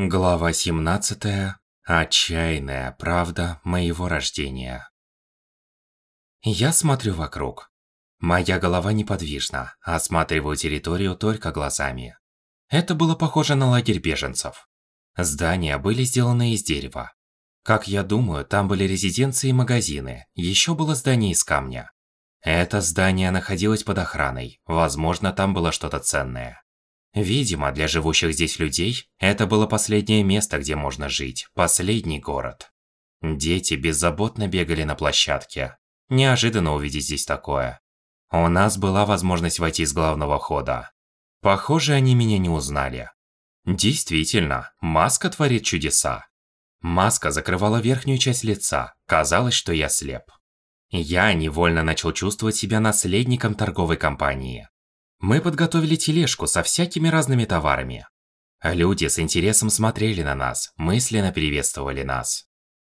Глава 17. Отчаянная правда моего рождения. Я смотрю вокруг. Моя голова неподвижна, осматриваю территорию только глазами. Это было похоже на лагерь беженцев. Здания были сделаны из дерева. Как я думаю, там были резиденции и магазины, еще было здание из камня. Это здание находилось под охраной, возможно, там было что-то ценное. Видимо, для живущих здесь людей, это было последнее место, где можно жить, последний город. Дети беззаботно бегали на площадке. Неожиданно увидеть здесь такое. У нас была возможность войти с главного хода. Похоже, они меня не узнали. Действительно, маска творит чудеса. Маска закрывала верхнюю часть лица, казалось, что я слеп. Я невольно начал чувствовать себя наследником торговой компании. Мы подготовили тележку со всякими разными товарами. Люди с интересом смотрели на нас, мысленно приветствовали нас.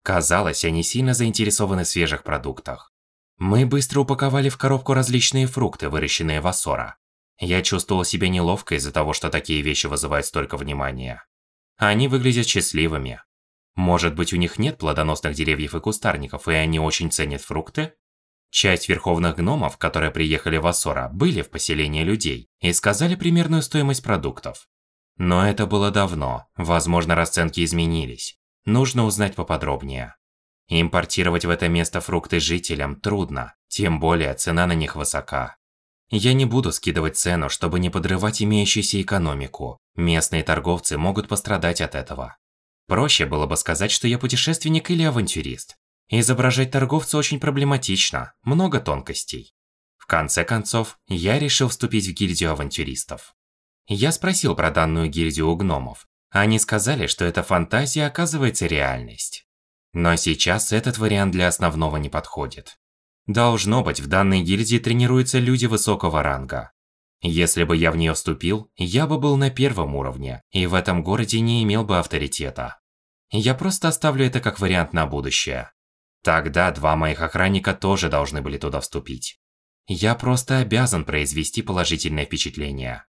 Казалось, они сильно заинтересованы в свежих продуктах. Мы быстро упаковали в коробку различные фрукты, выращенные в Ассора. Я чувствовал себя неловко из-за того, что такие вещи вызывают столько внимания. Они выглядят счастливыми. Может быть, у них нет плодоносных деревьев и кустарников, и они очень ценят фрукты? Часть верховных гномов, которые приехали в Ассора, были в поселении людей и сказали примерную стоимость продуктов. Но это было давно, возможно, расценки изменились. Нужно узнать поподробнее. Импортировать в это место фрукты жителям трудно, тем более цена на них высока. Я не буду скидывать цену, чтобы не подрывать имеющуюся экономику. Местные торговцы могут пострадать от этого. Проще было бы сказать, что я путешественник или авантюрист. Изображать торговца очень проблематично, много тонкостей. В конце концов, я решил вступить в гильдию авантюристов. Я спросил про данную гильдию у гномов. Они сказали, что эта фантазия оказывается реальность. Но сейчас этот вариант для основного не подходит. Должно быть, в данной гильдии тренируются люди высокого ранга. Если бы я в нее вступил, я бы был на первом уровне, и в этом городе не имел бы авторитета. Я просто оставлю это как вариант на будущее. Тогда два моих охранника тоже должны были туда вступить. Я просто обязан произвести положительное впечатление.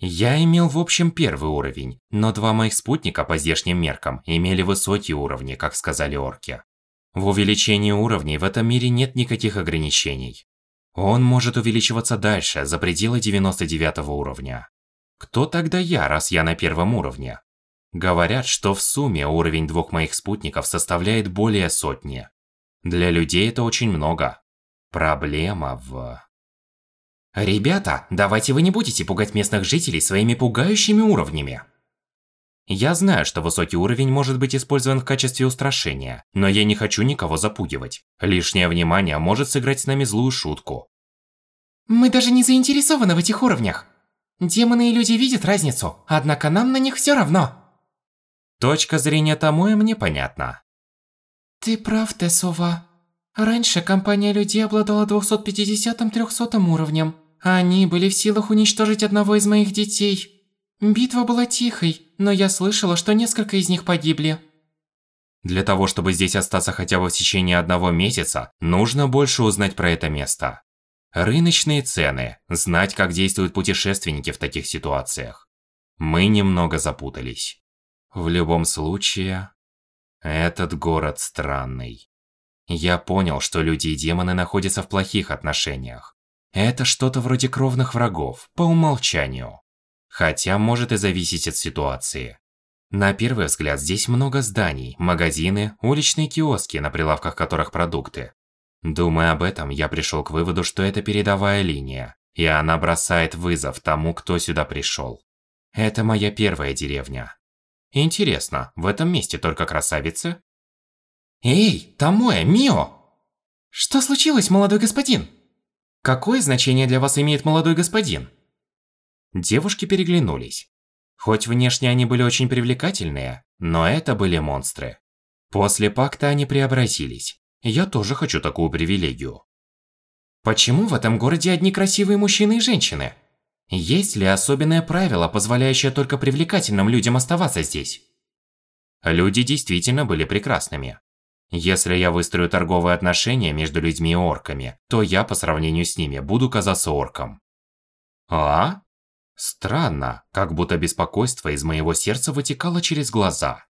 Я имел в общем первый уровень, но два моих спутника по здешним меркам имели высокие уровни, как сказали орки. В увеличении уровней в этом мире нет никаких ограничений. Он может увеличиваться дальше, за пределы 99 уровня. Кто тогда я, раз я на первом уровне? Говорят, что в сумме уровень двух моих спутников составляет более сотни. Для людей это очень много. Проблема в... Ребята, давайте вы не будете пугать местных жителей своими пугающими уровнями. Я знаю, что высокий уровень может быть использован в качестве устрашения, но я не хочу никого запугивать. Лишнее внимание может сыграть с нами злую шутку. Мы даже не заинтересованы в этих уровнях. Демоны и люди видят разницу, однако нам на них все равно. Точка зрения Томоя мне понятна. Ты прав, Тесова. Раньше компания людей обладала 250-300 уровнем. Они были в силах уничтожить одного из моих детей. Битва была тихой, но я слышала, что несколько из них погибли. Для того, чтобы здесь остаться хотя бы в течение одного месяца, нужно больше узнать про это место. Рыночные цены, знать, как действуют путешественники в таких ситуациях. Мы немного запутались. В любом случае, этот город странный. Я понял, что люди и демоны находятся в плохих отношениях. Это что-то вроде кровных врагов, по умолчанию. Хотя может и зависеть от ситуации. На первый взгляд здесь много зданий, магазины, уличные киоски, на прилавках которых продукты. Думая об этом, я пришел к выводу, что это передовая линия, и она бросает вызов тому, кто сюда пришел. Это моя первая деревня. Интересно, в этом месте только красавицы? Эй, Томоя, Мио! Что случилось, молодой господин? Какое значение для вас имеет молодой господин? Девушки переглянулись. Хоть внешне они были очень привлекательные, но это были монстры. После пакта они преобразились. Я тоже хочу такую привилегию. Почему в этом городе одни красивые мужчины и женщины? Есть ли особенное правило, позволяющее только привлекательным людям оставаться здесь? Люди действительно были прекрасными. Если я выстрою торговые отношения между людьми и орками, то я по сравнению с ними буду казаться орком. А? Странно, как будто беспокойство из моего сердца вытекало через глаза.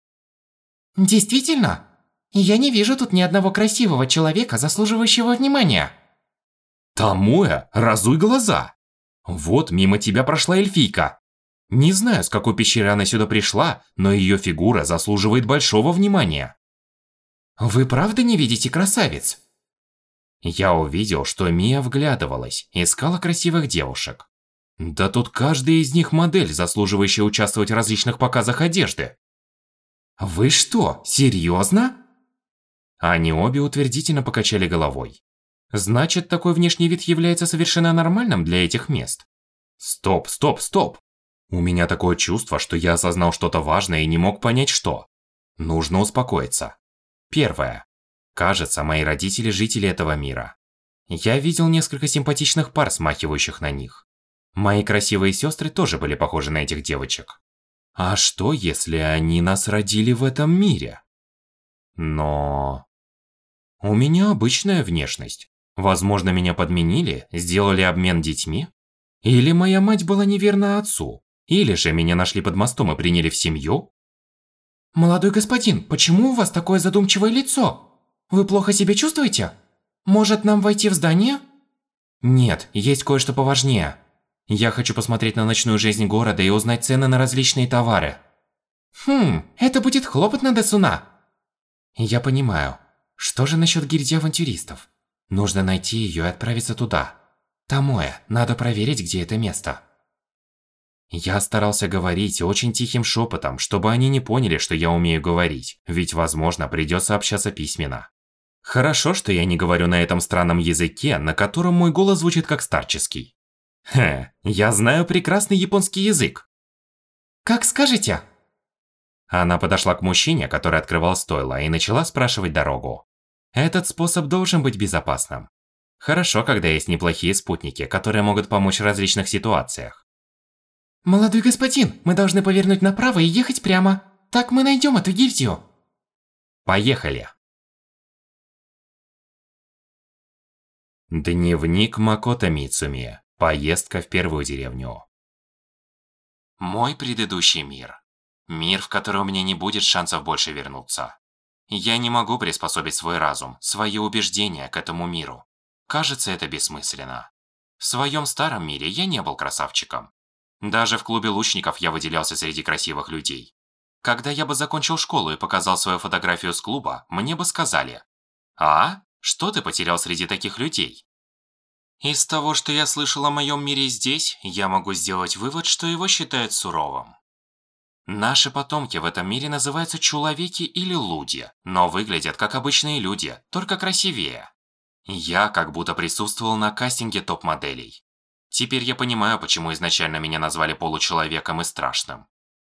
Действительно? Я не вижу тут ни одного красивого человека, заслуживающего внимания. Тамуэ, разуй глаза! Вот мимо тебя прошла эльфийка. Не знаю, с какой пещеры она сюда пришла, но ее фигура заслуживает большого внимания. Вы правда не видите красавиц? Я увидел, что Мия вглядывалась, искала красивых девушек. Да тут каждая из них модель, заслуживающая участвовать в различных показах одежды. Вы что, серьезно? Они обе утвердительно покачали головой. Значит, такой внешний вид является совершенно нормальным для этих мест. Стоп, стоп, стоп. У меня такое чувство, что я осознал что-то важное и не мог понять, что. Нужно успокоиться. Первое. Кажется, мои родители жители этого мира. Я видел несколько симпатичных пар, смахивающих на них. Мои красивые сестры тоже были похожи на этих девочек. А что, если они нас родили в этом мире? Но... У меня обычная внешность. Возможно, меня подменили, сделали обмен детьми? Или моя мать была неверна отцу? Или же меня нашли под мостом и приняли в семью? Молодой господин, почему у вас такое задумчивое лицо? Вы плохо себя чувствуете? Может, нам войти в здание? Нет, есть кое-что поважнее. Я хочу посмотреть на ночную жизнь города и узнать цены на различные товары. Хм, это будет хлопотно до суна. Я понимаю. Что же насчет гильдии авантюристов? Нужно найти ее и отправиться туда. Тамоэ, надо проверить, где это место. Я старался говорить очень тихим шепотом, чтобы они не поняли, что я умею говорить, ведь, возможно, придется общаться письменно. Хорошо, что я не говорю на этом странном языке, на котором мой голос звучит как старческий. Хе, я знаю прекрасный японский язык. Как скажете. Она подошла к мужчине, который открывал стойло, и начала спрашивать дорогу. Этот способ должен быть безопасным. Хорошо, когда есть неплохие спутники, которые могут помочь в различных ситуациях. Молодой господин, мы должны повернуть направо и ехать прямо. Так мы найдем эту гильдию. Поехали. Дневник Макото Мицуми. Поездка в первую деревню. Мой предыдущий мир. Мир, в который у меня не будет шансов больше вернуться. Я не могу приспособить свой разум, свои убеждения к этому миру. Кажется, это бессмысленно. В своем старом мире я не был красавчиком. Даже в клубе лучников я выделялся среди красивых людей. Когда я бы закончил школу и показал свою фотографию с клуба, мне бы сказали «А? Что ты потерял среди таких людей? Из того, что я слышал о моем мире здесь, я могу сделать вывод, что его считают суровым. Наши потомки в этом мире называются чуловеки или луди, но выглядят как обычные люди, только красивее. Я как будто присутствовал на кастинге топ-моделей. Теперь я понимаю, почему изначально меня назвали получеловеком и страшным.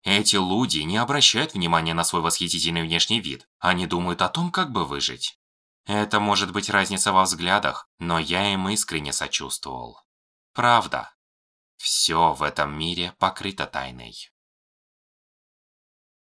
Эти луди не обращают внимания на свой восхитительный внешний вид, они думают о том, как бы выжить. Это может быть разница во взглядах, но я им искренне сочувствовал. Правда. Все в этом мире покрыто тайной.